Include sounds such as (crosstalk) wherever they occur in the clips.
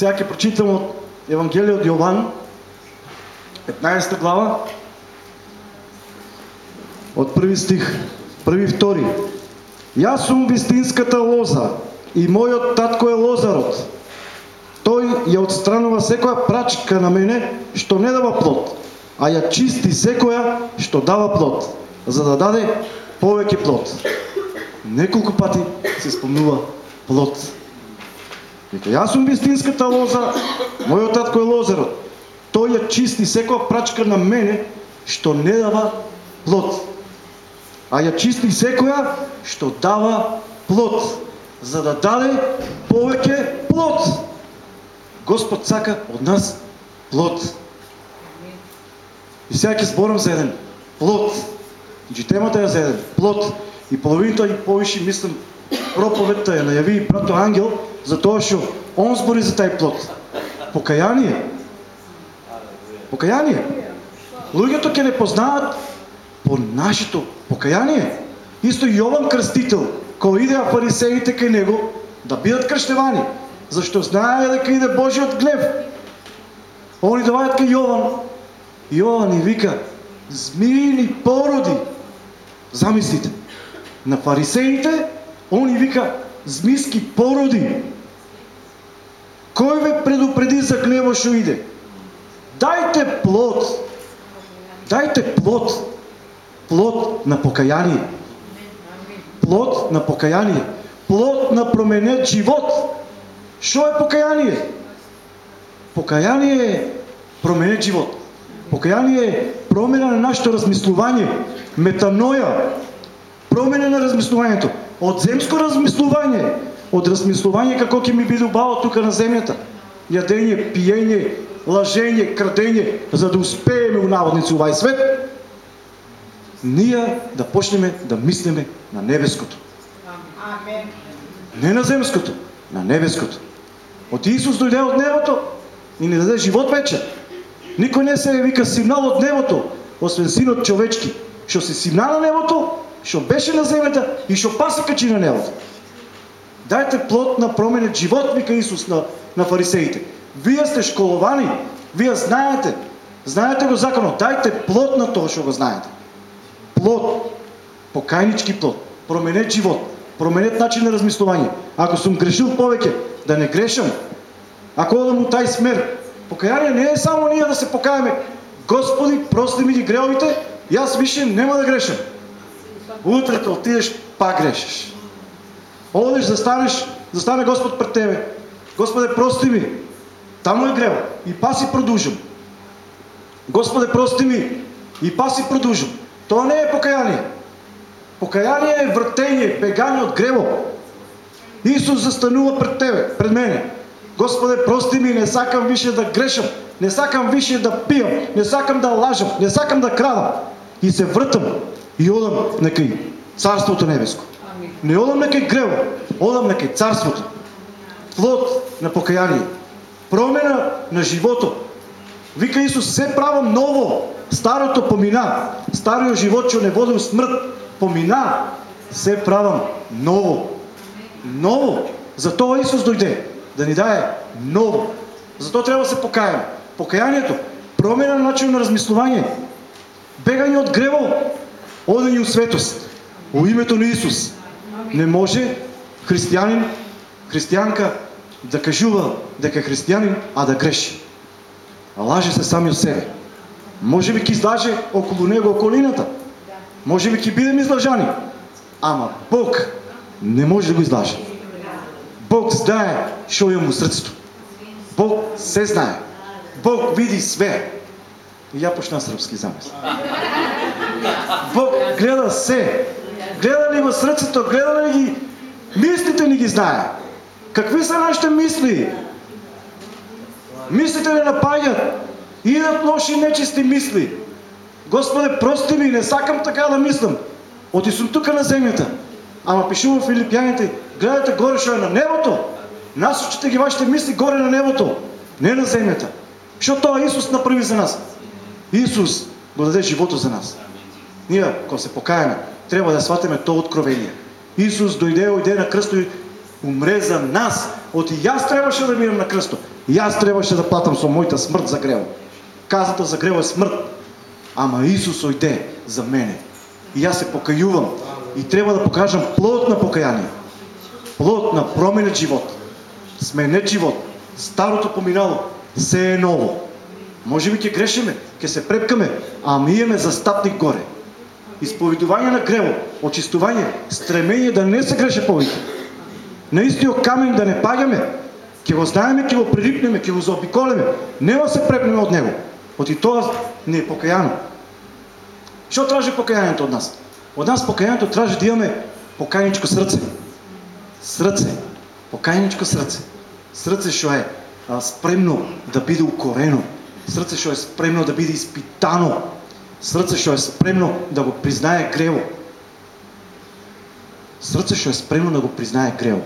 Сега ќе прочитам от Евангелие от Йован, 15 глава, от първи стих, първи втори. Јас сум вистинската лоза и мојот татко е лозарот. Тој ја отстранува секоја прачка на мене што не дава плод, а ја чисти секоја што дава плод, за да даде повеќе плод. Неколку пати се спомнува плод. Вика, јас сум вистинската лоза, мојот татко е лозарот. Тој ја чисти секоја прачка на мене што не дава плод а ја чисти секоја што дава плод, за да даде повеќе плод. Господ сака од нас плод. И сега ќе зборам за еден плод. Значи темата е за еден плод. И половината и повише, мислам, проповедта ја најави брато Ангел, за тоа што он збори за тај плод. Покаяние. Покаяние. Луѓето ќе не познаат по нашето покаяние. Исто Јован Крстител, кој иде фарисеите кај него да бидат крштевани, зашто знае дека иде Божиот гнев. Они давајат кај Јован. Јован и вика, змиини породи. Замислите. На фарисеите, они вика, змиски породи. Кој ве предупреди за гнево што иде? Дајте плод. Дајте плод плод на покаяние. Плод на покаяние. Плод на променет живот. Що е покаяние? Покаяние е променет живот. Покаяние е промена на нашето размислование. Метаноя. Промена на размислованието. От земско размислование. От размислование какво ќе ми биде убаво тук на земята. Ядение, пиение, лъжение, крадение, за да успееме у наводници овај свет ние да почнем да мислиме на небеското. Не на земското, на небеското. От Исус дойде от небото и ни даде живот вече. Никой не се вика сигнал от небото, освен синот човечки. Що се сигна на небото, що беше на земята и що паса качи на небото. Дайте плод на променет живот, вика Исус на, на фарисеите. Вие сте школовани, вие знаете, знаете го законно, дайте плод на това, що го знаете плод, покайнички плод, променет живот, променет начин на размислование. Ако съм грешил повече, да не грешам. Ако да му тай смер. Покаяние не е само ние да се покаяме. Господи, прости ми ги греховите и аз више няма да грешам. Утре да отидеш, пак грешиш. Одиш, застанеш, застане Господ пред тебе. Господе, прости ми. Там е грева. И па си продължам. Господе, прости ми. И па си продължам. То не е покаяние. Покаяние е въртение, бегание от грево. Исус застанува пред тебе, пред мене. Господе, прости ми, не сакам више да грешам, не сакам више да пиям, не сакам да лажам, не сакам да крадам. И се врътам и одам некъй Царството Небеско. Не одам некъй грево, одам некъй Царството. Плод на покаяние. Промена на живото. Вика Исус, все правам ново. Старото помина. Стариот живот што не водил смрт помина. Се правам ново. Ново. Затоа Исус дойде. Да ни дае ново. Затоа трябва да се покаяме. Покаянието. Промена на начин на размислование. Бегање от грево. Одење у светост. У името на Исус. Не може християнин, християнка да кажува дека е християнин, а да греши. Лаже се сами от себе. Може би ки излаже около него околината. Може би ки бидем излажани. Ама Бог не може да го излаже. Бог знае, що е му срцето. Бог се знае. Бог види све. И я почна сръбски замес. Бог гледа се. Гледа ли в срцето, гледа ли ги мислите ни ги знае. Какви са нашите мисли? Мислите не нападят. Идат лоши нечисти мисли. Господе, прости ми, не сакам така да мислям. Оти съм тук на земята. Ама пишу в Филипяните, гледате горе, що е на небото. Насочите ги вашите мисли горе на небото, не на земята. Що това Исус направи за нас? Исус го даде живото за нас. Ние, ако се покаяме, трябва да сватиме то откровение. Исус дойде, дойде на кръсто и умре за нас, Оти и аз трябваше да мирам на кръсто. И аз трябваше да платам со моята смърт за грево. Казата за грево е смърт. Ама Исус ойде за мене. И аз се покаювам. И трябва да покажам плод на покаяние. Плод на променет живот. Сменет живот. Старото поминало. Се е ново. Може би ќе грешиме, ќе се препкаме, а ми имаме застапник горе. Изповедување на грево, очистување, стремење да не се греше повеќе. На истиот камен да не пагаме, ќе го знаеме, ќе го прилипнеме, ќе го заобиколеме, нема се препнеме од него. Оти тоа не е покаяно. Што тражи покаяњето од нас? Од нас покаяњето тражи да имаме покајничко срце. Срце. Покајничко срце. Срце што е спремно да биде укорено. Срце што е спремно да биде испитано. Срце што е спремно да го признае грево. Срце што е спремно да го признае грево.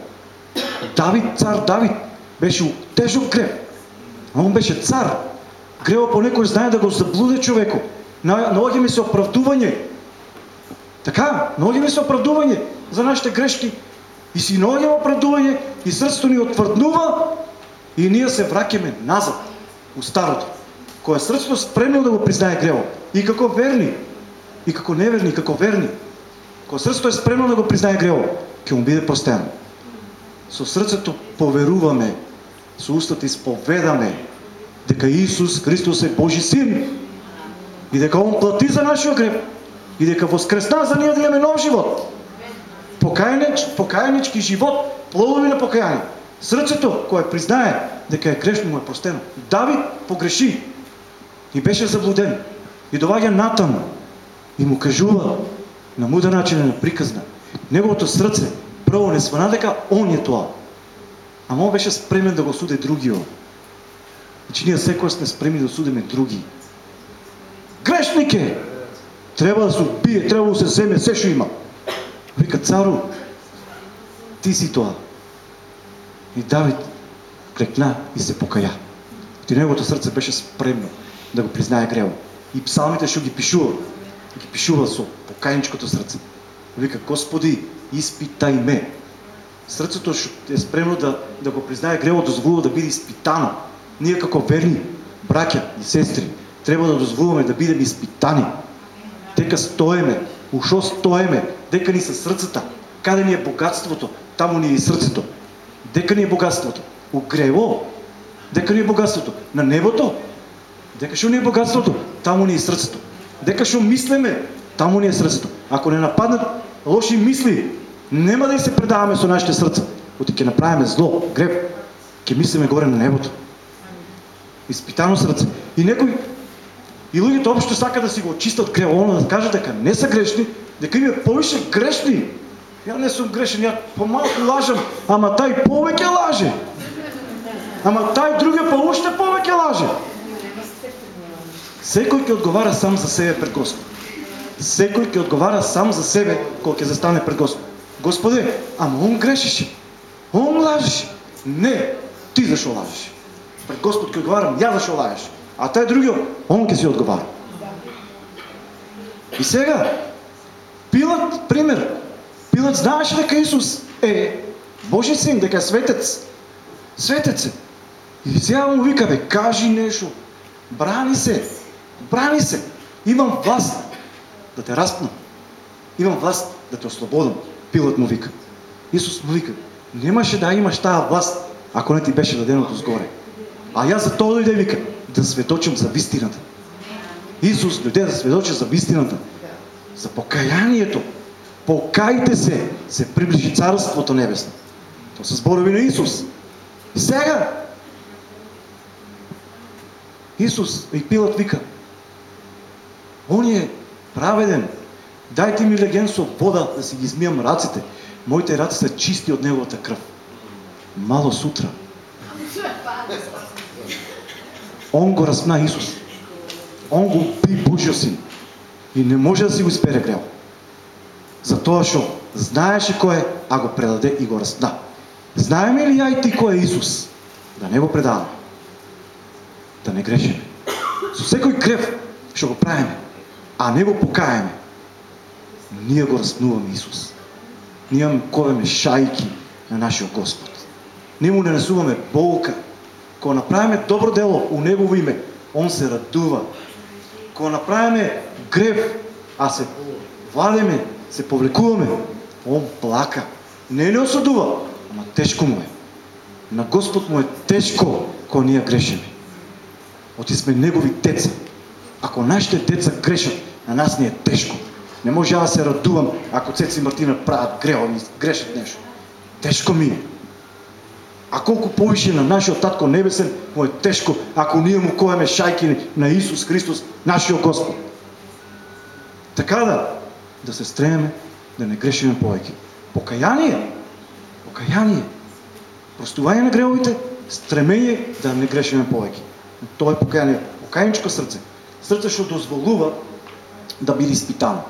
Давид, цар Давид, беше у тежок грев. А он беше цар. Грево понекој знае да го заблуде човеко. Наоѓа ми се оправдување. Така, наоѓа ми се оправдување за нашите грешки. И си наоѓаме оправдување и срцето ни отврднува и ние се враќаме назад у старото. Кое срцето спремно да го признае грево. И како верни, и како неверни, и како верни. Кое срцето е спремно да го признае грево, ќе му биде простено. Со срцето поверуваме, со устата исповедаме дека Исус Христос е Божи син и дека Он плати за нашиот греб и дека воскресна за ние да имаме нов живот. Покаянич, покаянички живот, плодови на покаяние. Срцето, кое признае дека е грешно, му е простено. Давид погреши и беше заблуден. И доваѓа Натан и му кажува на мудар начин на приказна. Неговото срце прво не свана дека он е тоа. Ама он беше спремен да го суде другиот. Значи ние секој сме спремни да судиме други. Грешник е! Треба да се убие, треба да се земе се што има. Вика цару, ти си тоа. И Давид клекна и се покая. И неговото срце беше спремно да го признае грево. И псалмите што ги пишува, ги пишува со покајничкото срце. Вика, Господи, изпитај ме. Срцето што е спремно да, да го признае грево, дозволува да биде изпитано. Ние како верни браќа и сестри треба да дозволуваме да бидеме изпитани. Дека стоеме, у шо стоеме, дека ни се срцата, каде ни е богатството, таму ни е и срцето. Дека ни е богатството? У грево. Дека ни е богатството? На небото. Дека што ни е богатството? Таму ни е срцето. Дека што мислеме? Таму ни е срцето. Ако не нападнат лоши мисли, нема да се предаваме со нашите срца. Оти ќе направиме зло, греб, ќе мислиме горе на небото. Испитано срце. И некои и луѓето општо сака да си го очистат гревоно, да кажат дека не са грешни, дека има повише грешни. Ја не сум грешен, ја помалку лажам, ама тај повеќе лаже. Ама тај друге па уште повеќе лаже. Секој ќе одговара сам за себе пред Господ. Секој ќе одговара сам за себе кога ќе застане пред Господ. Господе, ама он грешеше. Он лажеше. Не, ти зашо лажеш? Пред Господ ќе одговарам, ја зашо лажеш? А тај другиот, он ќе си одговара. И сега, Пилат, пример, Пилат знаеше дека Исус е Божи син, дека е светец. Светец е. И сега му вика, бе, кажи нещо. Брани се. Брани се. Имам власт да те разпна. Имам власт да те ослободам. Пилат му вика. Исус му вика, нямаше да имаш тази власт, ако не ти беше даденото сгоре. А аз за това дойде вика, да светочим за истината. Исус дойде да светочи за истината. За покаянието. Покайте се, се приближи Царството Небесно. То са зборови на Исус. И сега Исус и Пилат вика, Он е праведен. Дайте ми леген со вода да си ги измиям раците. Моите раци са чисти от неговата кръв. Мало сутра. Он го разпна Исус. Он го би Божия син. И не може да си го изпере грел. Затоа што знаеше кој е, а го предаде и го разпна. Знаеме ли ја и ти кој е Исус? Да не го предаваме. Да не грешиме. Со секој грев што го правиме, а не го покаеме, ние го разпнуваме Исус. Ние ковеме шајки на нашиот Господ. ние му нанесуваме болка. Кога направиме добро дело у Негово име, Он се радува. Кога направиме грев, а се владеме, се повлекуваме, Он плака. Не не осъдува, ама тежко му е. На Господ му е тежко, кога ние грешиме. Оти сме Негови деца. Ако нашите деца грешат, на нас ни е тежко. Не може да се радувам, ако Цеци и Мартина правят греха и грешат нещо. Тежко ми е. А колко повише на нашия Татко Небесен му е тежко, ако ние му коеме шайки на Исус Христос, нашия Господ. Така да, да се стремяме да не грешиме повече. Покаяние, покаяние, простование на греховите, стремение да не грешиме повече. Това е покаяние. Покаяничко сърце. Сърце ще дозволува да биде изпитано.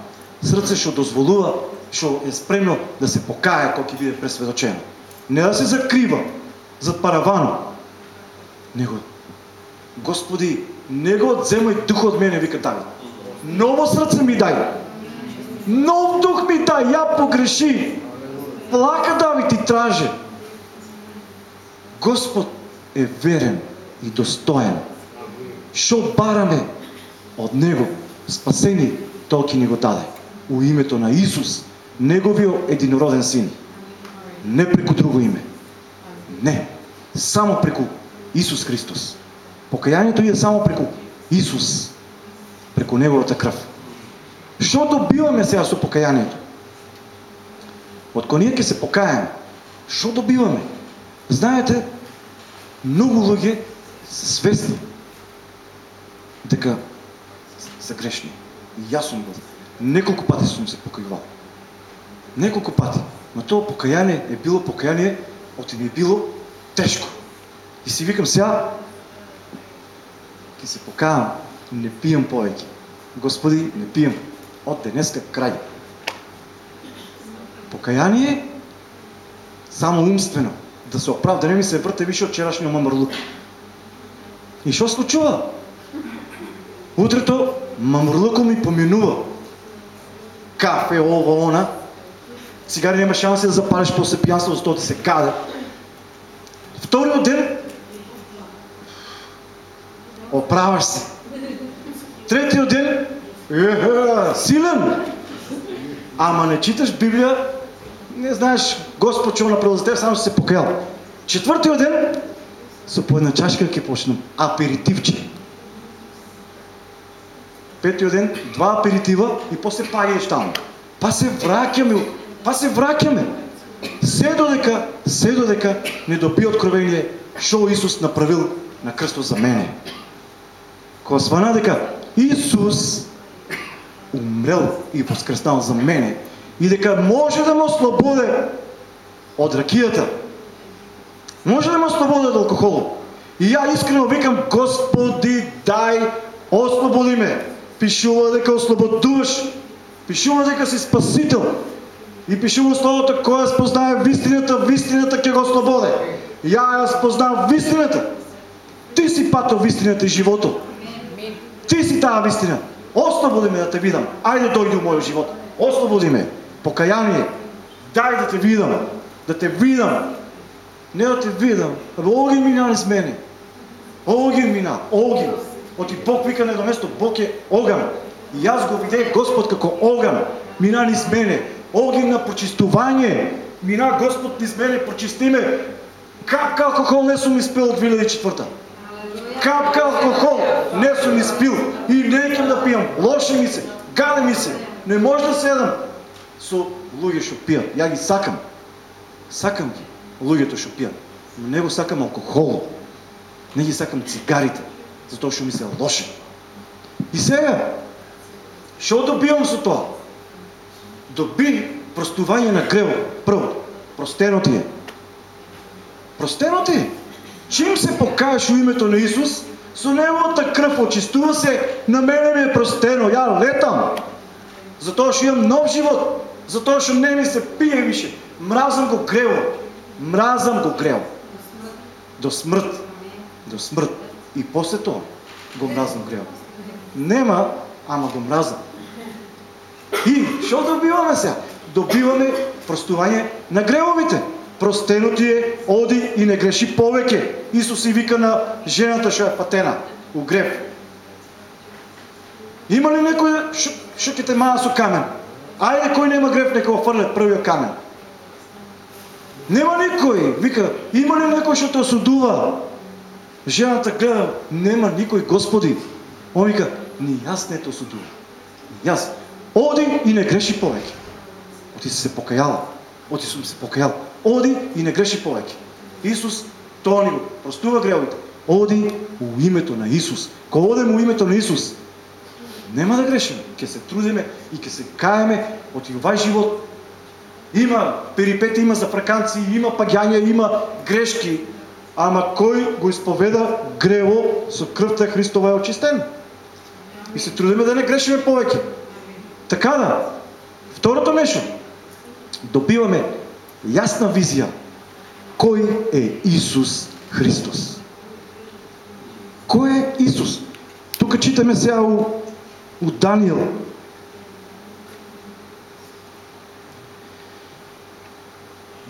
Сърце ще дозволува, ще е спремно да се покая, колко биде пресведочено. Не да се закрива зад паравано. Него, Господи, не го отземай дух от мене, вика Давид. Ново сърце ми дай. Нов дух ми дай, я погреши. Плака Давид и траже. Господ е верен и достоен. Шо бараме от Него спасение, толки ни го даде. У името на Исус, Неговия единороден син. Не преко друго име. Не. Само преко Исус Христос. Покаянието е само преко Исус. Преко Неговата кръв. Що добиваме сега с покаянието? Отко ние се покаяме, що добиваме? Знаете, много лъги са свестни дека са грешни. И аз съм го. Неколко пъти съм се покривал. Неколко пъти. Но това покаяние е било покаяние, от ми е било тежко. И си викам сега, ки се покавам, не пием повече. Господи, не пием. От денеска край. Покаяние само умствено. Да се оправ, да не ми се върте више от вчерашния мамърлук. И що случва? Утрето мамурлъко ми поминува. Кафе, ова, она. Цигари няма шанс да запалиш после пиянство, защото се каде. Вторият ден оправаш се. Третият ден е, силен. Ама не читаш Библия, не знаеш Господ чул направил за теб, само си се покаял. Четвъртият ден са по една чашка ке почнем. Аперитивче. Петият ден два аперитива и после па еш там. Па се вракяме, па се вракяме. Се додека, се додека не доби откровение, шо Исус направил на кръсто за мене. Кога свана дека Исус умрел и възкръснал за мене и дека може да ме ослободе от ракията, може да ме ослободе от алкохола. И я искрено викам, Господи, дай, ослободи ме. Пишува дека ослободуваш. Пишува дека си спасител. И пишува словото, кой аз познае вистината, вистината ќе го ослободе. Я аз познавам вистината. Ти си патал вистината и живото. Ти си тази вистина. Ослободи ме да те видам. Айде дойди в моя живот. Ослободи ме. Покаяние. Дай да те видам. Да те видам. Не да те видам. Абе, Огин мина с мене. Огин мина. Огин. Оти Бог вика на место, Бог е огън. И аз го видях Господ како огън. Мина ни с мене. Огин на прочистование. Мина Господ ни с мене, прочисти ме. Капка алкохол не съм изпил от 2004 Капка алкохол не съм изпил. И не искам да пиям. Лошо ми се. Гаде ми се. Не може да седам. Со луѓе што пият. Я ги сакам. Сакам ги. Луѓето што пият. Но не го сакам алкохол. Не ги сакам цигарите затоа што ми се лоши. И сега, што добивам со тоа? Доби простување на грево. Прво, простено ти е. Простено ти е. Чим се покажеш у името на Исус, со неговата кръв очистува се, на мене ми е простено, ја летам. Затоа што имам нов живот, затоа што не ми се пие више. Мразам го грево. Мразам го грево. До смрт. До смрт. И после това го мразнам грева. Нема, ама го мразам. И, що добиваме сега? Добиваме простување на гревовите. простено ти е, оди и не греши повеќе. Исус и вика на жената што е патена у грев. Има ли некој што, што ќе те маа со камен? Ајде кој нема грев нека го фрле првиот камен. Нема никој. Вика, има ли некој што те осудува? Жената гледа, нема никој, Господи. Он вика, ни јас не те осудувам. Ни јас. Оди и не греши повеќе. Оти се покајала. Оти сум се покајал. Оди и не греши повеќе. Исус тоа ни го простува гревите. Оди у името на Исус. Кога одеме у името на Исус, нема да грешиме. Ќе се трудиме и ќе се каеме од овај живот. Има перипети, има зафраканци, има паѓања, има грешки, ама кој го исповеда грево со крвта Христова е очистен. И се трудиме да не грешиме повеќе. Така да, второто нешто, добиваме јасна визија кој е Исус Христос. Кој е Исус? Тука читаме сега у, у Данијел.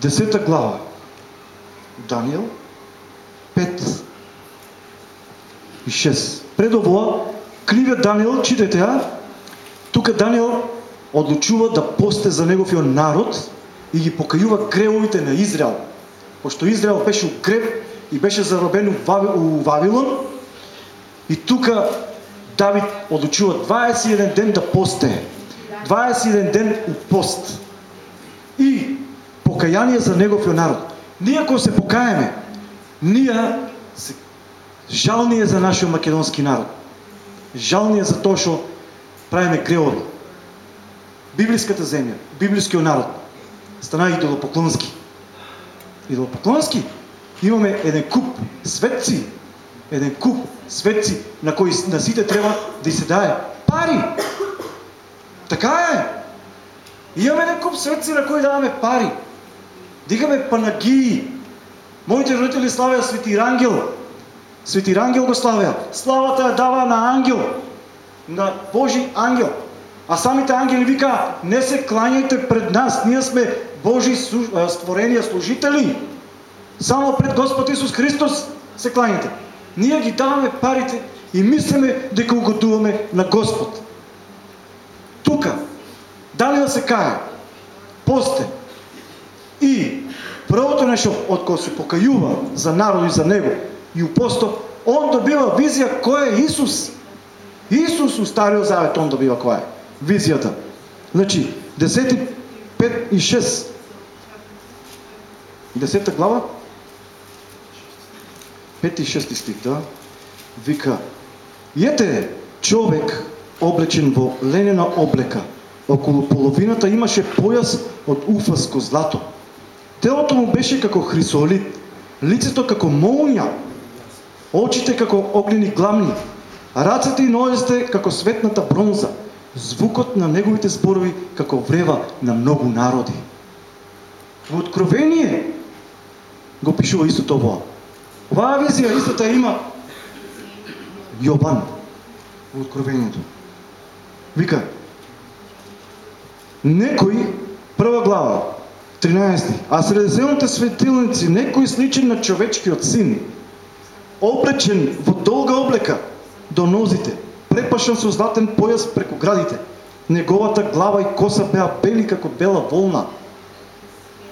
Десета глава. Данијел 5 и 6. Пред ово, книгата Данијел, читайте ја, тука Данијел одлучува да посте за неговиот народ и ги покајува гревовите на Израел. Пошто Израел беше греб и беше заробен у Вавилон, и тука Давид одлучува 21 ден да посте. 21 ден у пост. И покаяние за неговиот народ. Ние ако се покаеме, ние се жал ни е за нашиот македонски народ. Жал ни е за тоа што правиме греови. Библиската земја, библискиот народ стана идолопоклонски. Идолопоклонски. Имаме еден куп светци, еден куп светци на кои на сите треба да се дае пари. Така е. Имаме еден куп светци на кои даваме пари. Дигаме панагии. Моите родители славеа Свети Рангел. Свети Рангел го славеа. Славата ја дава на ангел. На Божи ангел. А самите ангели вика, не се кланяйте пред нас, ние сме Божи створения служители. Само пред Господ Исус Христос се кланяйте. Ние ги даваме парите и мислиме дека угодуваме на Господ. Тука, дали да се кае, посте и првото нешто од кое се покајува за народ и за него и упосто, он добива визија кој е Исус. Исус у Стариот Завет он добива кој е визията. Значи, 10, 5 и 6. 10 глава? 5 и 6 стих, да. Вика, ете човек облечен во ленена облека. Околу половината имаше пояс од уфаско злато. Телото му беше како хрисолит, лицето како молња, очите како огнени гламни, рацете и нозите како светната бронза, звукот на неговите зборови како врева на многу народи. Во Откровение го пишува истото ово. Оваа визија истата има Јован во Откровението. Вика, некој, прва глава, 13. А средиземните светилници, некој сличен на човечкиот син, облечен во долга облека до нозите, препашен со златен појас преку градите. Неговата глава и коса беа бели како бела волна,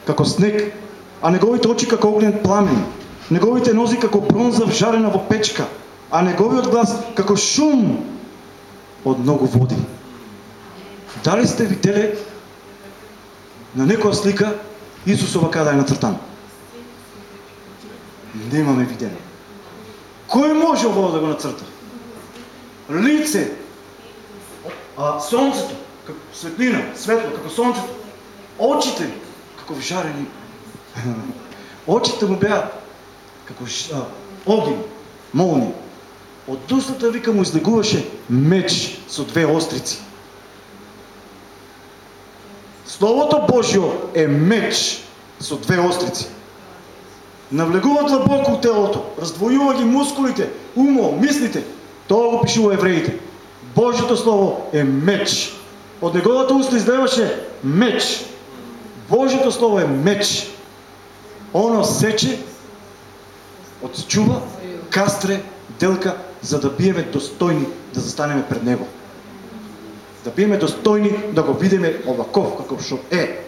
како снег, а неговите очи како огнен пламен, неговите нози како бронза вжарена во печка, а неговиот глас како шум од многу води. Дали сте виделе на некоја слика Исусова када е нацртан? Немаме видено. Кој може ово да го нацрта? лице, а, сонцето, како светлина, светло, како сонцето, очите, како жарени. (laughs) очите му беа како а, огин, молни. Од устата вика му излегуваше меч со две острици. Словото Божјо е меч со две острици. Навлегува длабоко телото, раздвојува ги мускулите, умо, мислите, Тоа го пишува евреите. Божјото Слово е меч. Од неговата уста излеваше меч. Божјото Слово е меч. Оно сече, отчува, кастре, делка, за да биеме достойни да застанеме пред Него. Да биеме достойни да го видиме оваков, какъв што е.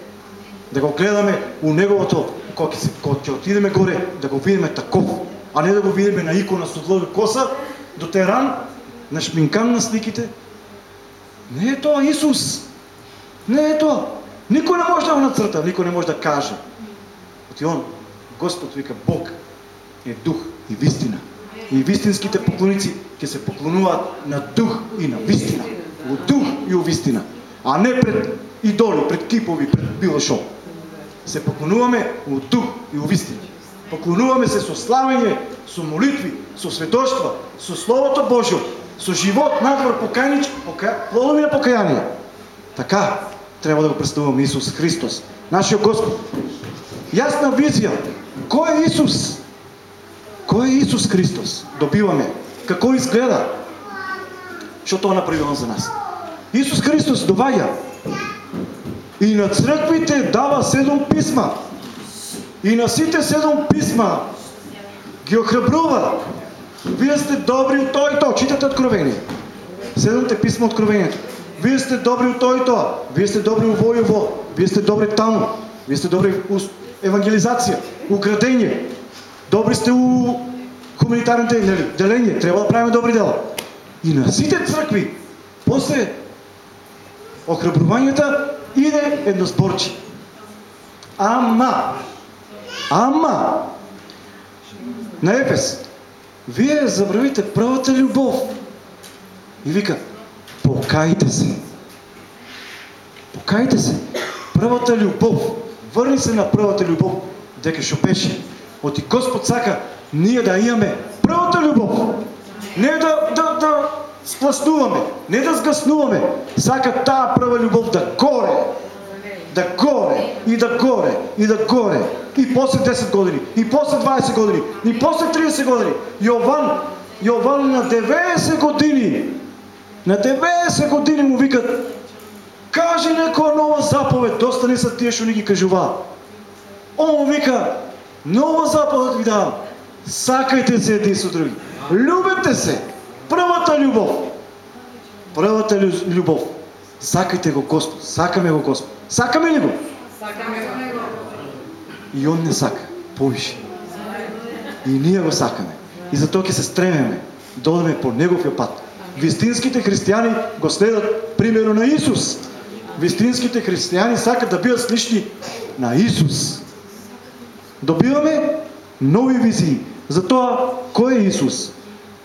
Да го гледаме у Неговото, кога ќе отидеме горе, да го видиме таков, а не да го видиме на икона со длови коса, до теран, на шминкан на сликите. Не е тоа Исус. Не е тоа. Никой не може да го нацрта, никой не може да каже. Оти он, Господ вика, Бог е дух и вистина. И вистинските поклоници ќе се поклонуваат на дух и на вистина. У дух и у вистина. А не пред идоли, пред кипови, пред било шо. Се поклонуваме у дух и у вистина. Поклонуваме се со славење, со молитви, со сведоштва, со Словото Божјо, со живот надвор покајнич, пока, плодови на покаяние. Така трябва да го представуваме Исус Христос, нашия Господ. Ясна визия. Кой е Исус? Кой е Исус Христос? Добиваме. Какво изгледа? Що Това направи Он за нас. Исус Христос доваѓа и на црквите дава седом писма. И на сите седом писма ги охрабрува. Вие сте добри от той и то. Читате Откровение. Седемте писма Откровението. Вие сте добри от той и това. Вие сте добри у во и во. Вие сте добри там. Вие сте добри у евангелизация, у градение. Добри сте у хуманитарните нали, деление. Трябва да правим добри дела. И на сите църкви, после охрабруванията, иде едносборче. Ама, ама, на Ефес, вие забравите първата любов. И вика, покайте се. Покайте се. Първата любов. Върни се на първата любов, дека шо беше. Оти Господ сака ние да имаме първата любов. Не да, да, да спласнуваме, не да сгаснуваме. Сака тая първа любов да горе. Да горе, и да горе, и да горе. И после 10 години, и после 20 години, и после 30 години. Йован, Йован на 90 години на 90 години му викат, кажи некоя нова заповед, доста не са тия, що ни ги кажува. Он му вика, нова заповед ви давам, сакайте се един с други, любете се, първата любов, първата любов, сакайте го Господ, сакаме го Господ, сакаме ли го? Сакаме го. И он не сака, повише. И ние го сакаме. И затоа ќе се стремеме да одеме по неговия пат. Вистинските християни го следват примерно на Исус. Вистинските християни сакат да бидат слични на Исус. Добиваме нови визии за това кой е Исус.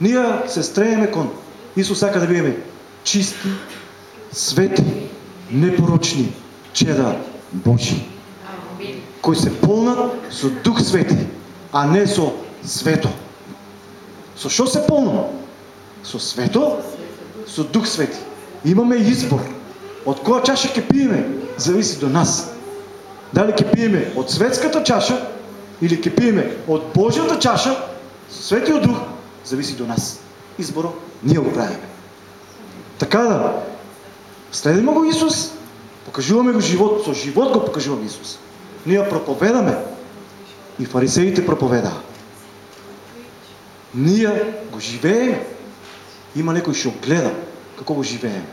Ние се стрееме кон Исус сака да бидеме чисти, свети, непорочни, чеда Божи. Кои се пълнат со Дух Свети, а не со свето. Со що се пълнат? со свето, со Дух Свети. Имаме избор. От коя чаша ќе пиеме, зависи до нас. Дали ќе пиеме от светската чаша или ќе пиеме от Божията чаша, Светиот Дух, зависи до нас. Изборо ние го правиме. Така да, следиме го Исус, покажуваме го живот, со живот го покажуваме Исус. Ние проповедаме и фарисеите проповеда. Ние го живееме има некој што гледа како го живееме.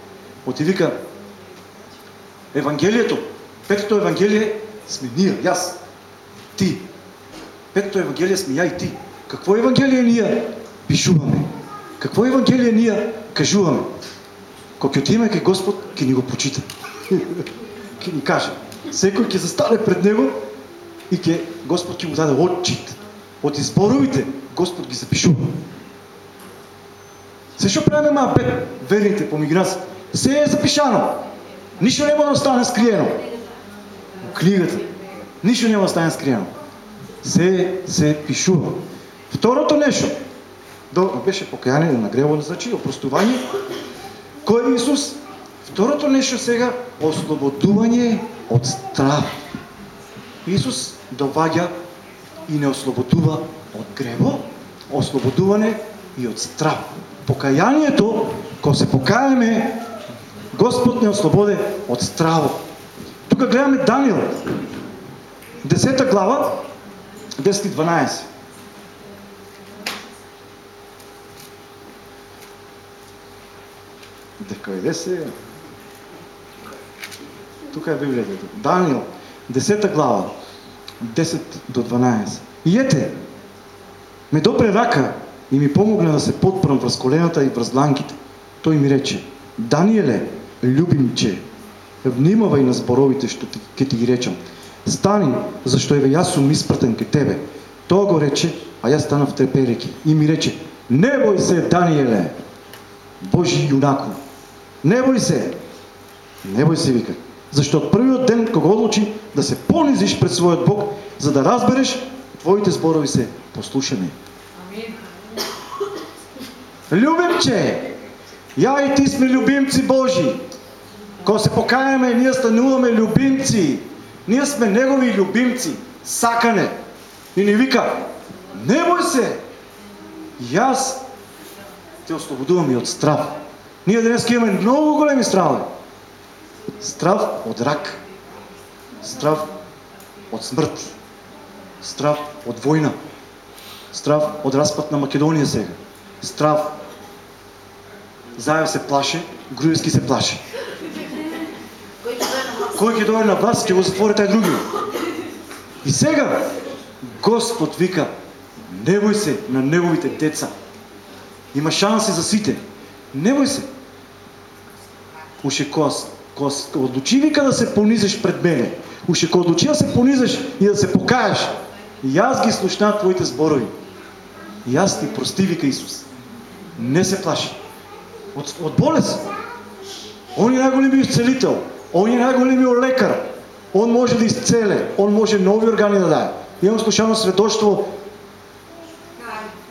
Оти вика, Евангелието, петото Евангелие сме ние, јас, ти. Петото Евангелие сме ја и ти. Какво Евангелие ние пишуваме? Какво Евангелие ние кажуваме? Кога отиме кај Господ, ќе ни го почита. (laughs) ќе ни каже. Секој ќе застане пред Него и ќе Господ ќе му даде отчит. От изборовите Господ ги запишува. Се што правиме ма пет верните помеѓу нас? Се е запишано. Ништо нема да остане скриено. У книгата. Ништо нема да остане скриено. Се се пишува. Второто нешто. Добро, беше покаяние на грево, значи опростување. Кој е Исус? Второто нешто сега ослободување од страх. Исус доваѓа и не ослободува од грево, ослободување и од страх покаянието, кога се покаяме, Господ не ослободе от страво. Тук гледаме Даниил, 10 глава, 10 и 12. Дека иде се? Тук е Библията. Даниил, 10 глава, 10 до 12. И ете, ме допре рака и ми помогна да се подпрам в разколената и в разланките. Той ми рече, Даниеле, любимче, внимавай на зборовите, што ти, ке ти ги речам. Стани, зашто еве јас сум испратен ке тебе. Тоа го рече, а јас станав трепереки. И ми рече, не бој се, Даниеле, Божи юнако. Не бој се. Не бој се, вика. Зашто од првиот ден кога одлучи да се понизиш пред својот Бог, за да разбереш, твоите зборови се послушани. Любимче, ја и ти сме любимци Божи. Кога се покајаме, ние стануваме любимци. Ние сме негови любимци. Сакане. И ни вика, не бој се. Јас те ослободувам и од страв. Ние днес имаме много големи стравове. Страв от рак. Страв от смърт. Страв от война. Страв от разпад на Македония сега. Страв. Заев се плаше, Груевски се плаше. Кой ќе дойде на вас, ќе го затвори taj други. И сега Господ вика, не бой се на неговите деца. Има шанси за сите. Не бой се. Уше кос, кос, вика да се понизиш пред мене. Уше ко одлучи да се понизиш и да се покаеш. И аз ги слушна твоите зборови. И аз ти прости, вика Исус. Не се плаши. От, от болест. Он е най-големият изцелител. Он е най-големият лекар. Он може да изцеле. Он може нови органи да даде. Имам слушано сведоштво.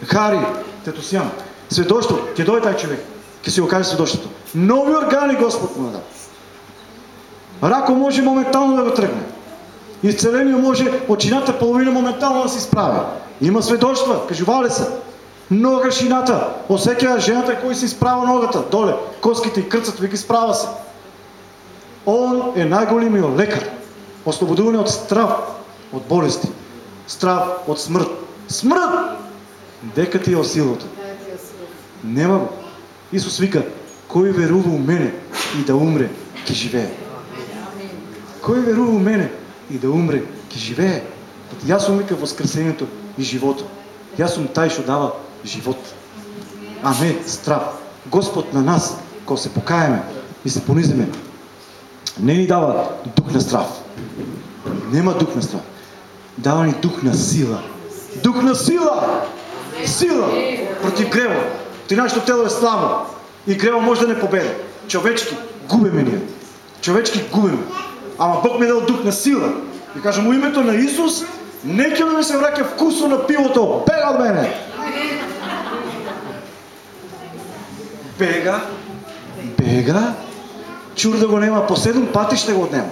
Хари, Тетосян. Сведоштво. Ке дойде taj човек. Ке си го каже сведоштвото. Нови органи Господ му да Рако може моментално да го тръгне. Изцеление може очината половина моментално да се изправя. Има сведоштва, кажували са. Нога шината, осекя жената кой си изправя ногата, доле, коските и кръцат, ви ги справя се. Он е най-големият лекар. Освободуване от страх, от болести. Страх от смърт. Смърт! Дека ти е силата. Нема го. Исус вика, кой верува у мене и да умре, ке живее. Кой верува у мене и да умре, ке живее. Јас сум вика воскресението и живото. Јас сум тај што дава живот. А не страв. Господ на нас, кога се покаеме и се понизиме, не ни дава дух на страв. Нема дух на страв. Дава ни дух на сила. Дух на сила! Сила против грева. Ти нашето тело е слабо. И грева може да не победе. Човечки губиме ние. Човечки губиме. Ама Бог ми е дал дух на сила. И кажа му името на Исус, нека да ми се враќа вкусо на пивото. Бега от мене! Бега, бега, чур да го нема, по седем пати ще го отнема.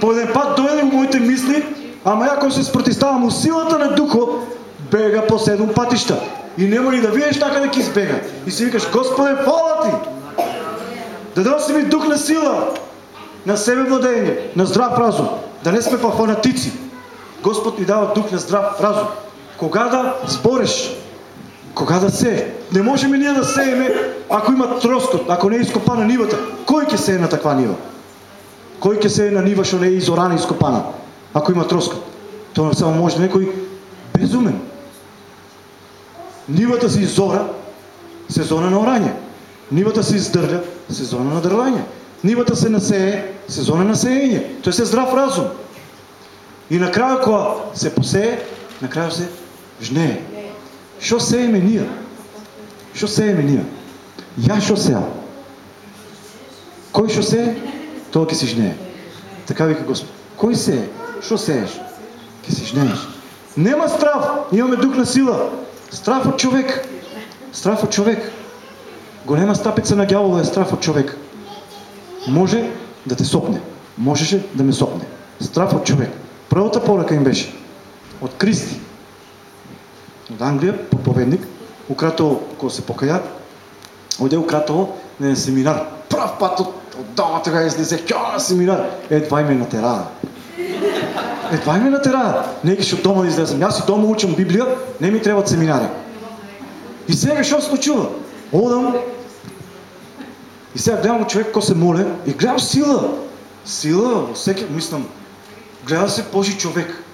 По един пат дойде в моите мисли, ама ако се спротиставам у силата на духо, бега по седем патища. И нема ли да видиш така да ки избега. И си викаш, Господе, фала ти! Да дава си ми дух на сила, на себе владение, на здрав разум. Да не сме па фанатици. Господ ни дава дух на здрав разум. Кога да сбореш, кога да се. Не можем ние да сееме, ако има троскот, ако не е изкопана нивата. Кой ќе сее на таква нива? Кой ќе сее на нива што не е изорана и изкопана? Ако има троскот. Тоа само може некој безумен. Нивата се изора, сезона наорање. Нивата се издрля, сезона на дрвање. Нивата се насее, сезона на сеење. Тој се здрав разум. И на краја кога се посее, на краја се жнее. Що сееме ние? Що сееме ние? Ја што сеам? Кој што сее, тоа ќе си жнее. Така вика Господ. Кој сее? Што сееш? Ќе си жнееш. Нема страв, имаме дух на сила. Страв от човек. Страв от човек. Голема стапица на дявола е страв от човек. Може да те сопне. Можеше да ме сопне. Страв от човек. Првата поръка им беше от Кристи. От Англия, проповедник, украто, кога се покаят, оде украто на семинар. Прав пат от, от дома тогава излезе, кьо на семинар. Е, това име на терада. Едва ми натера. Не ще от дома да излезем. Аз и дома учам Библия, не ми трябват семинари. И сега що се случва? Одам и сега гледам човек, ко се моля и гледам сила. Сила, всеки, мислям, гледа се Божи човек.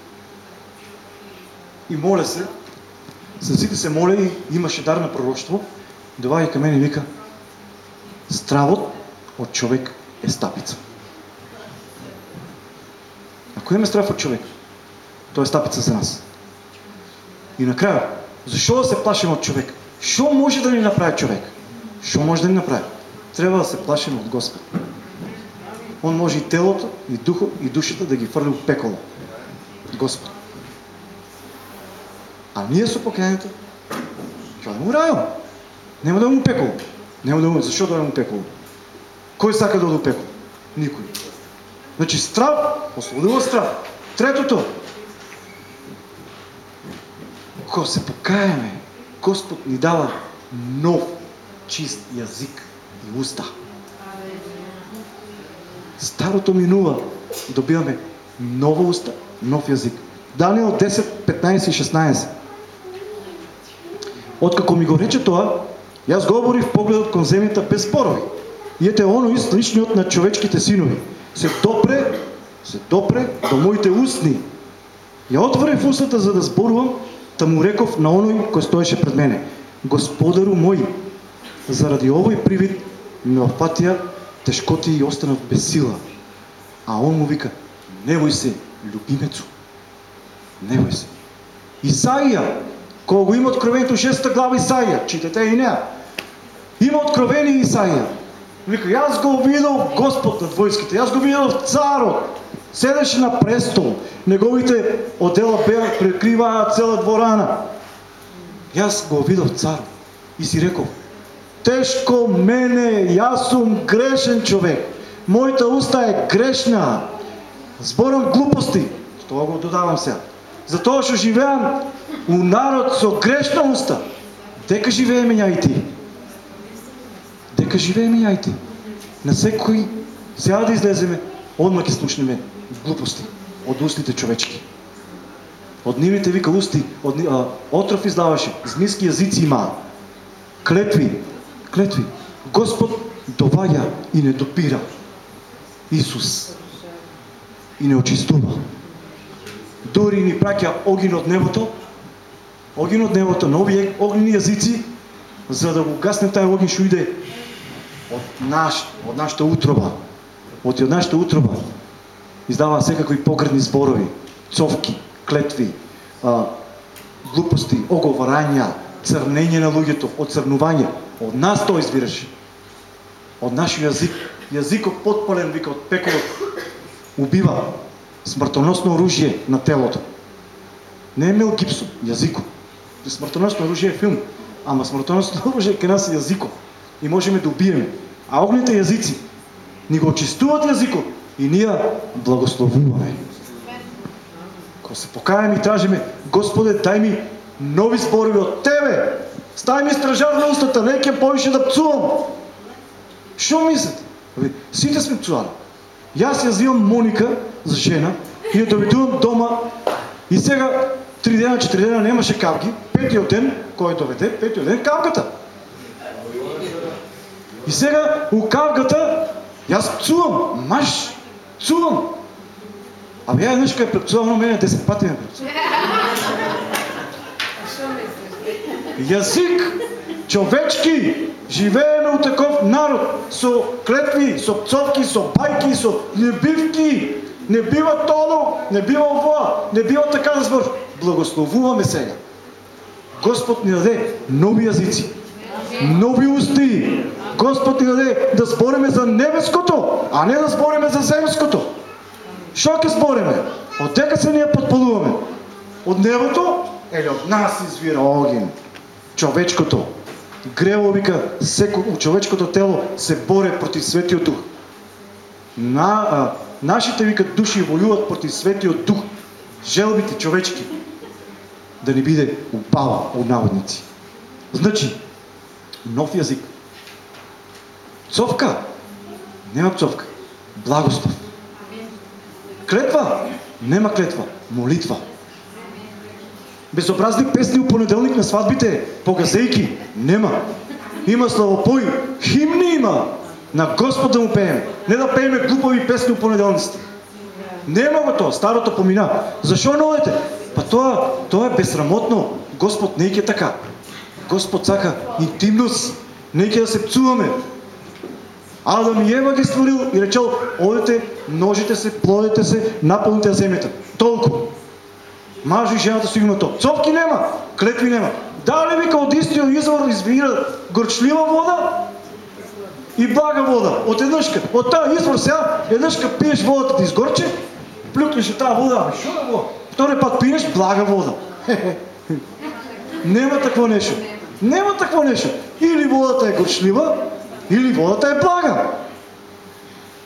И моля се, съсите се моля и имаше дар на пророчество, и към мен и вика, стравот от човек е стапица. Ако имаме страх от човек, той е стапица за нас. И накрая, защо да се плашим от човек? Що може да ни направи човек? Що може да ни направи? Трябва да се плашим от Господ. Он може и телото, и духа, и душата да ги фърли в пекола. Господ. А ние с покаянието, ще да му раем. Нема да му пекол. Нема да му... Защо да му пекол? Кой сака да до пекол? Никой. Значи страх, освободила страх. Третото. Ако се покаяме, Господ ни дава нов, чист язик и уста. Старото минува, добиваме нова уста, нов язик. Даниел 10, 15 и 16. Откако ми го рече това, аз говори в погледът към земята без спорови. И ете оно из личниот на човечките синови. Се допре, се допре до моите устни. Я отворих устата, за да зборувам, та му реков на оной, кој стоеше пред мене. Господару мой, заради овој привид ме опатија тежкоти и останав без сила. А он му вика, не бой се, любимецу. Не бой се. Исаия, кога го има откровението 6 глава Исаия, читате и нея. Има откровение Исаия. Вика, аз го видел Господ над войските, аз го видел царот. Седеше на престол, неговите отдела бе прикрива цела дворана. И аз го видел цар и си рекол, тежко мене, аз съм грешен човек. Моята уста е грешна. Зборам глупости. Това го додавам сега. Затова ще живеем у народ со грешна уста. Дека живееме ја и ти. Дека живееме ја и ти. На секој сега да излеземе, одма ќе слушнеме глупости од устните човечки. Од нивните вика усти, од, а, отров издаваше, змиски язици има, клетви, клетви. Господ доваѓа и не допира. Исус. И не очистува. Дори ни праќа огин од небото, огин од небото, нови огнени язици, за да го гасне тај огин што иде од, наш, од нашата утроба. Од од нашата утроба издава всекакви погредни зборови, цовки, клетви, а, глупости, оговарања, црнење на луѓето, оцрнување. Од нас тоа извираше. Од нашиот язик. Јазикот подпален, вика, од пеколот убива. Смртоносно оружие на телото. Не е Мел Гибсон, јазикот. Смртоносно оружие е филм, ама смртоносно (laughs) оружие е нас е јазикот. И можеме да убиеме. А огните јазици ни го очистуват јазикот и ние благословуваме. Кога се покајаме и тражиме, Господе, дай ми нови зборови от Тебе. Стай ми стражар на устата, не ќе повише да пцувам. Що мислите? Сите сме пцували. И аз я взимам Моника за жена и я доведувам дома и сега три дена, четири дена нямаше капки. Петиот ден, кой доведе? Петиот ден капката. И сега у капката аз пцувам, маш, пцувам. Ами е препцувал на мене 10 пъти ме препцува. Язик, човечки, живееме у таков народ, со клетви, со пцовки, со байки, со небивки. Не бива тоно, не бива ово, не бива така да збор. Благословуваме сега. Господ ни даде нови язици, нови усти. Господ ни даде да збориме за небеското, а не да збориме за земското. Що ке збориме? От дека се ние подпалуваме? От небото или от нас извира огин? Човечкото. Грево вика, секо, човечкото тело се боре против светиот дух. На, а, нашите вика души воюват против светиот дух. Желбите човечки да не биде упала от наводници. Значи, нов язик. Цовка. Нема цовка. Благослов. Клетва. Нема клетва. Молитва. Безобразни песни у понеделник на сватбите, погазейки. Нема. Има славопой. Химни има. На Господ да му пеем. Не да пееме глупави песни у понеделниците. Нема го то. Старото помина. Защо новите? Па това, това е безсрамотно. Господ не е така. Господ сака интимност. Нека да се пцуваме. Адам и Ева ги створил и речел, одете, множите се, плодете се, напълните земята. Толкова. Мажи и жената си има то. Цопки нема, клетви нема. Дали вика от истия извор извира горчлива вода и блага вода. От еднъжка. От тази извор сега еднъжка пиеш водата ти изгорче, плюкнеш тази вода. Що да вода? Втори път пиеш блага вода. Нема такова нещо. Нема такова нещо. Или водата е горчлива, или водата е блага.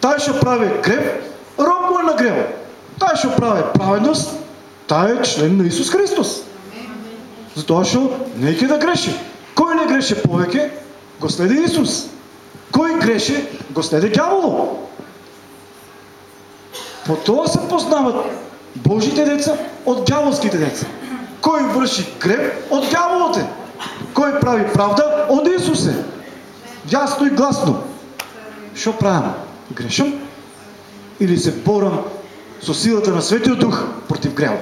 Taj ще прави грев, роб му е на грева. Taj ще прави праведност, taj е член на Исус Христос. Затова що нека да греши. Кой не греше повеќе, го следи Исус. Кой греше, го следи дяволо. По това се познават Божите деца от дяволските деца. Кой върши греб от дяволите. Кой прави правда от Исусе. Ясно и гласно. Що правим? Грешам? Или се борам с силата на Светия Дух против грева?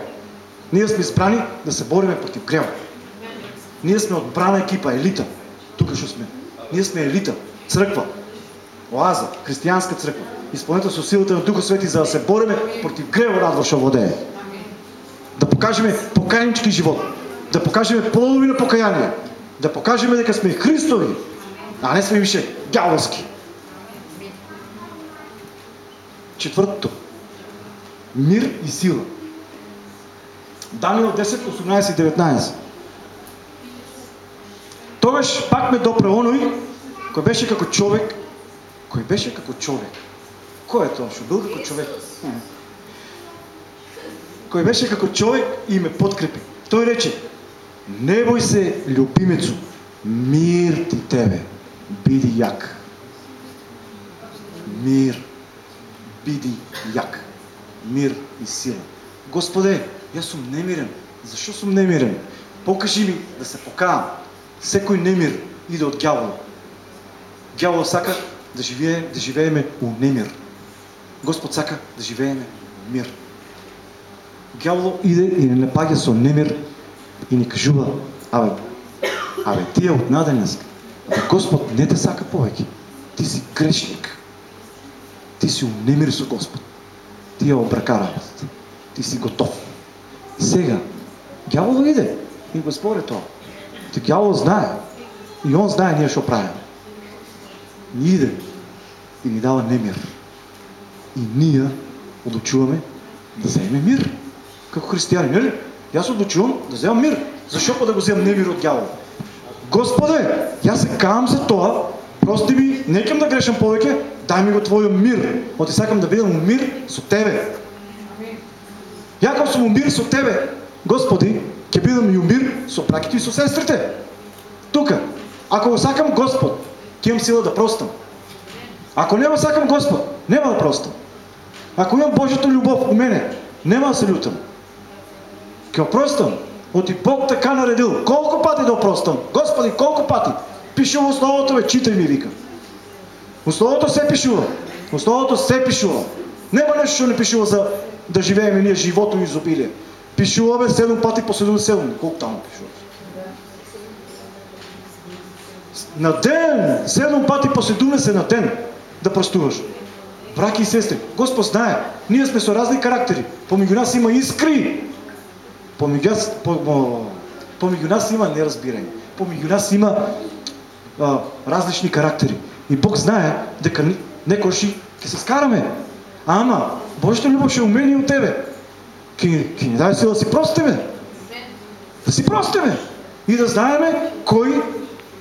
Ние сме избрани да се бориме против грева. Ние сме отбрана екипа, елита. Тук ще сме. Ние сме елита, църква, оаза, християнска църква. Изпълнете с силата на Духа Свети, за да се бориме против грева, радващо владее. Да покажем покаянички живот. Да покажем плодови на покаяние. Да покажем дека сме Христови, а не сме више дяволски. Четвъртото. Мир и сила. Даниил 10, 18 и 19. Тогаш пак ме допре оној, кој беше како човек, кој беше како човек. Кој е тоа? Што бил како човек? Кој беше како човек и ме подкрепи. Тој рече, не бој се, любимецу, мир ти тебе, биди як. Мир, биди як. Мир и сила. Господе, јас сум немирен. Защо сум немирен? Покажи ми да се покавам. Секој немир иде от дявола. Дявол сака да, живее, да живееме у немир. Господ сака да живееме у мир. Дявол иде и не напаѓа со немир и ни кажува, абе, абе, тие от наденеска, Господ не те сака повеќе. Ти си грешник. Ти си у немир со Господ. Ти ја обрака работата. Ти си готов. Сега, дявол иде и го спори тоа. Ти дявол знае. И он знае ние што правим. Ни иде и ни дава немир. И ние одлучуваме да вземем мир. Како християни, нели? Јас одлучувам да вземам мир. Защо па да го вземам немир от дявол? Господе, јас се кам за тоа, прости ми, некам да грешам повеќе, дай ми го твојот мир. Оти сакам да бидам мир со тебе. Јаков сум у мир со тебе, Господи, ќе бидам и у мир со браките и со сестрите. Тука, ако го сакам Господ, ќе имам сила да простам. Ако нема сакам Господ, нема да простам. Ако имам Божјата љубов у мене, нема да се лютам. Ќе опростам. Оти Бог така наредил. Колко пати да опростам? Господи, колко пати? Пише в основото, бе, читай ми, вика. Основото се пишува. Основото се пишува. Нема нещо, що не пишува за да живееме ние живото и изобилие. Пишува бе 7 пати по 77. Колко там пишува? На ден! 7 пати по 70 на ден да простуваш. Браки и сестри, Господ знае, ние сме со разни характери. Помеѓу нас има искри. Помеѓу нас, по, по, помеѓу нас има неразбирање. Помеѓу нас има а, различни характери. И Бог знае дека некојаш ќе се скараме. Ама, Божјата љубов ќе умени у тебе. Ќе ни даде сила да си простиме. Да си простиме. И да знаеме кој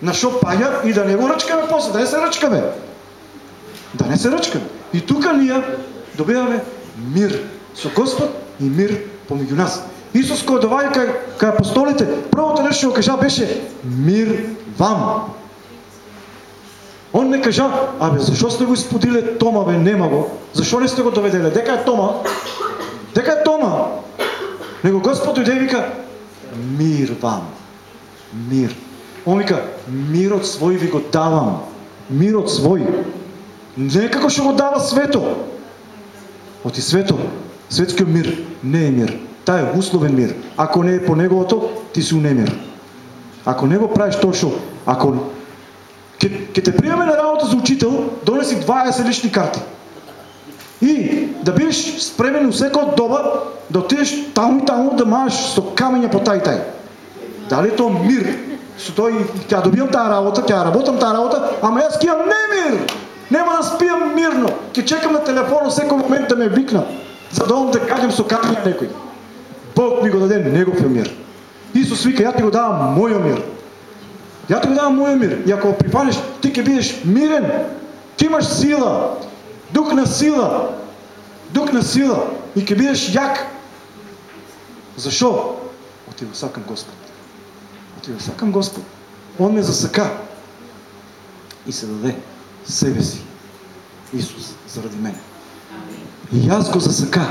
на шо паѓа и да не го ръчкаме после, да не се ръчкаме. Да не се ръчкаме. И тука ние добиваме мир со Господ и мир помеѓу нас. Исус кој доваѓа кај, кај апостолите, првото нешто што кажа беше мир вам. Он не кажа, абе, защо сте го изподиле Тома, бе, нема го? Защо не сте го доведеле? Дека е Тома? Дека е Тома? Него Господ дойде и вика, мир вам. Мир. Он вика, мирот свой ви го давам. Мирот свой. Не како што го дава свето. Оти свето, светскиот мир не е мир. Тај е условен мир. Ако не е по неговото, ти си у немир. Ако не го правиш точно, ако ке, те приеме на работа за учител, донеси 20 лични карти. И да бидеш спремен у секој доба, да отидеш таму и таму да маеш со камења по тај тај. Дали е то мир? Со тој ќе добијам таа работа, ќе работам таа работа, ама јас ќе имам немир. Нема да спијам мирно. Ќе чекам на телефонот секој момент да ме викна, за да да кажем со камења некој. Бог ми го даде негов мир. Исус вика, ја ти го давам мојот мир. Ја ти го давам мојот мир. И ако прифаниш, ти ќе бидеш мирен. Ти имаш сила. Дух на сила. Дух на сила. И ќе бидеш јак. Зашо? Оти го сакам Господ. Оти го сакам Господ. Он ме засака. И се даде себе си. Исус, заради мене. И јас го засака.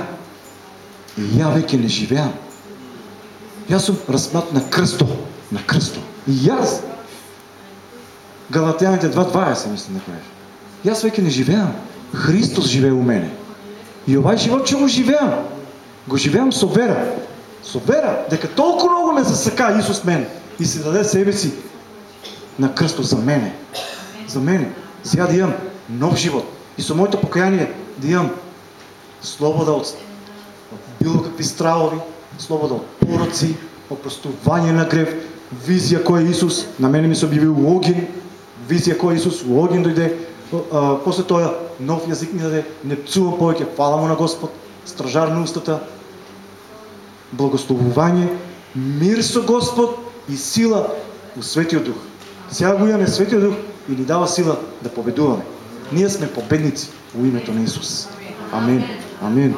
И ја веќе не живеам. Јас сум разпнат на крсто. На крсто. И јас. Галатјаните 2.20 мислам да кажеш. Јас веќе не живеам. Христос живее у мене. И овај живот ќе го живеам. Го живеам со вера. Со вера, дека толку многу ме засака Исус мене и се даде себе си на крсто за мене. За мене. Сега да имам нов живот. И со моето покаяние да имам слобода од, од било какви стравови, слобода од пороци, опростување на грев, визија која Исус, на мене ми се објавил огин, визија која Исус у огин дојде, после тоа нов јазик ми даде, не пцувам повеќе, фала му на Господ, стражар на устата, благословување, мир со Господ и сила у Светиот Дух. Сега го имаме Светиот Дух и ни дава сила да победуваме. Ние сме победници во името на Исус. Амин. Амин.